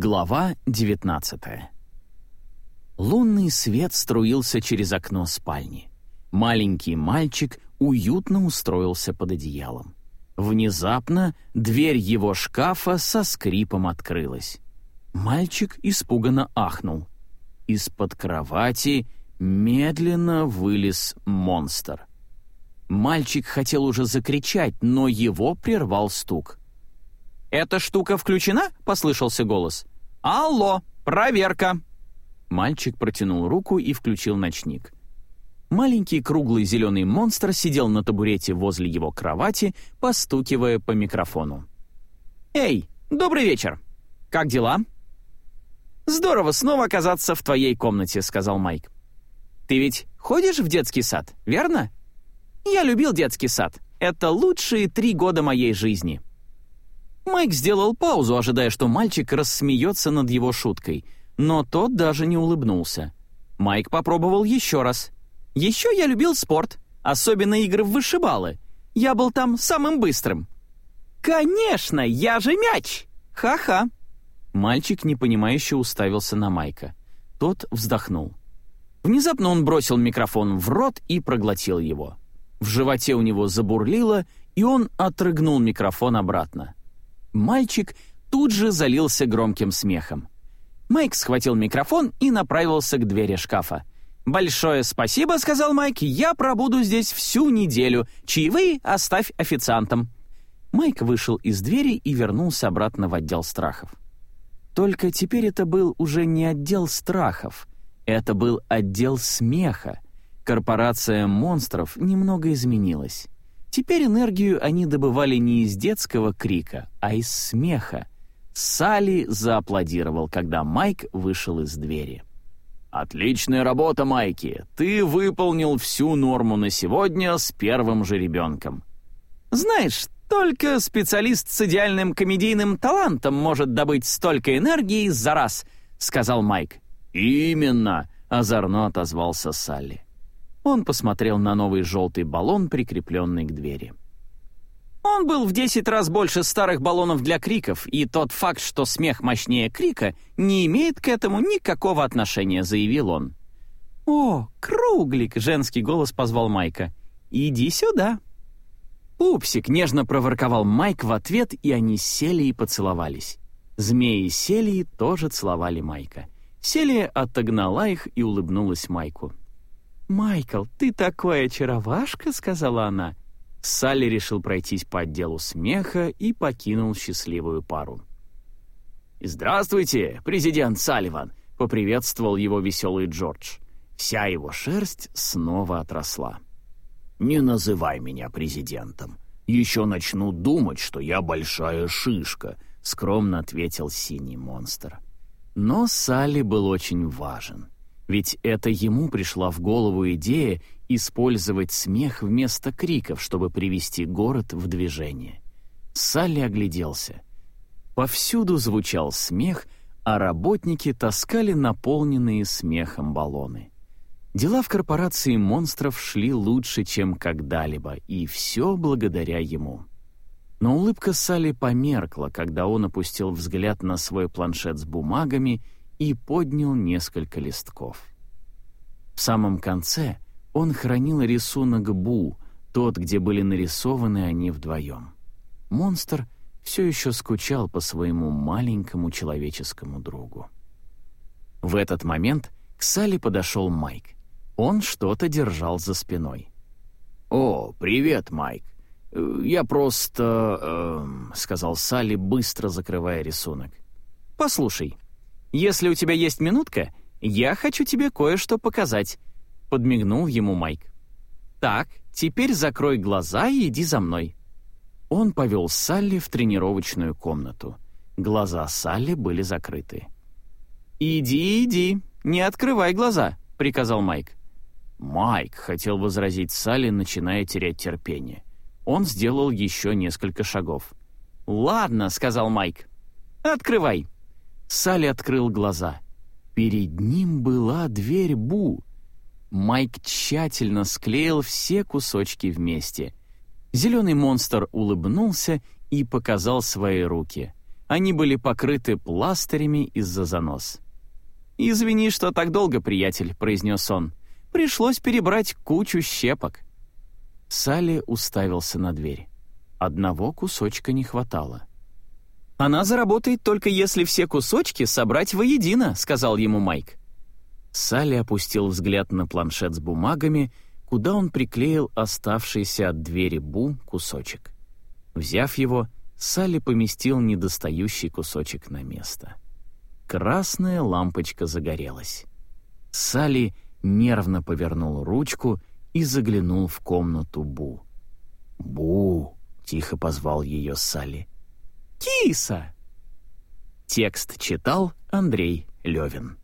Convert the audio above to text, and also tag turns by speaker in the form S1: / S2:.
S1: Глава 19 Лунный свет струился через окно спальни. Маленький мальчик уютно устроился под одеялом. Внезапно дверь его шкафа со скрипом открылась. Мальчик испуганно ахнул. Из-под кровати медленно вылез монстр. Мальчик хотел уже закричать, но его прервал стук. «Эта штука включена?» — послышался голос. «Алло, проверка!» Мальчик протянул руку и включил ночник. Маленький круглый зеленый монстр сидел на табурете возле его кровати, постукивая по микрофону. «Эй, добрый вечер! Как дела?» «Здорово снова оказаться в твоей комнате», — сказал Майк. «Ты ведь ходишь в детский сад, верно?» «Я любил детский сад. Это лучшие три года моей жизни». Майк сделал паузу, ожидая, что мальчик рассмеется над его шуткой, но тот даже не улыбнулся. Майк попробовал еще раз. «Еще я любил спорт, особенно игры в вышибалы. Я был там самым быстрым». «Конечно, я же мяч! Ха-ха!» Мальчик непонимающе уставился на Майка. Тот вздохнул. Внезапно он бросил микрофон в рот и проглотил его. В животе у него забурлило, и он отрыгнул микрофон обратно. Мальчик тут же залился громким смехом. Майк схватил микрофон и направился к двери шкафа. «Большое спасибо», — сказал Майк, — «я пробуду здесь всю неделю. Чаевые оставь официантам». Майк вышел из двери и вернулся обратно в отдел страхов. Только теперь это был уже не отдел страхов, это был отдел смеха. Корпорация монстров немного изменилась. Теперь энергию они добывали не из детского крика, а из смеха. Салли зааплодировал, когда Майк вышел из двери. «Отличная работа, Майки! Ты выполнил всю норму на сегодня с первым же ребенком». «Знаешь, только специалист с идеальным комедийным талантом может добыть столько энергии за раз», — сказал Майк. «Именно», — озорно отозвался Салли. Он посмотрел на новый желтый баллон, прикрепленный к двери. Он был в десять раз больше старых баллонов для криков, и тот факт, что смех мощнее крика, не имеет к этому никакого отношения, заявил он. «О, Круглик!» — женский голос позвал Майка. «Иди сюда!» «Пупсик!» — нежно проворковал Майк в ответ, и они сели и поцеловались. Змеи и Селии тоже целовали Майка. Селия отогнала их и улыбнулась Майку. «Майкл, ты такой очаровашка!» — сказала она. Салли решил пройтись по отделу смеха и покинул счастливую пару. «Здравствуйте, президент Салливан!» — поприветствовал его веселый Джордж. Вся его шерсть снова отросла. «Не называй меня президентом. Еще начну думать, что я большая шишка», — скромно ответил синий монстр. Но Салли был очень важен — ведь это ему пришла в голову идея использовать смех вместо криков, чтобы привести город в движение. Салли огляделся. Повсюду звучал смех, а работники таскали наполненные смехом баллоны. Дела в корпорации монстров шли лучше, чем когда-либо, и все благодаря ему. Но улыбка Салли померкла, когда он опустил взгляд на свой планшет с бумагами — и поднял несколько листков. В самом конце он хранил рисунок Бу, тот, где были нарисованы они вдвоем. Монстр все еще скучал по своему маленькому человеческому другу. В этот момент к Салли подошел Майк. Он что-то держал за спиной. «О, привет, Майк. Я просто...» э, — сказал Салли, быстро закрывая рисунок. «Послушай, «Если у тебя есть минутка, я хочу тебе кое-что показать», — подмигнул ему Майк. «Так, теперь закрой глаза и иди за мной». Он повел Салли в тренировочную комнату. Глаза Салли были закрыты. «Иди, иди, не открывай глаза», — приказал Майк. Майк хотел возразить Салли, начиная терять терпение. Он сделал еще несколько шагов. «Ладно», — сказал Майк. «Открывай». Салли открыл глаза. Перед ним была дверь Бу. Майк тщательно склеил все кусочки вместе. Зеленый монстр улыбнулся и показал свои руки. Они были покрыты пластырями из-за занос. «Извини, что так долго, приятель», — произнес он. «Пришлось перебрать кучу щепок». Салли уставился на дверь. Одного кусочка не хватало. «Она заработает только если все кусочки собрать воедино», — сказал ему Майк. Салли опустил взгляд на планшет с бумагами, куда он приклеил оставшийся от двери Бу кусочек. Взяв его, Салли поместил недостающий кусочек на место. Красная лампочка загорелась. Салли нервно повернул ручку и заглянул в комнату Бу. «Бу!» — тихо позвал ее Салли.
S2: «Киса!»
S1: Текст читал Андрей Левин.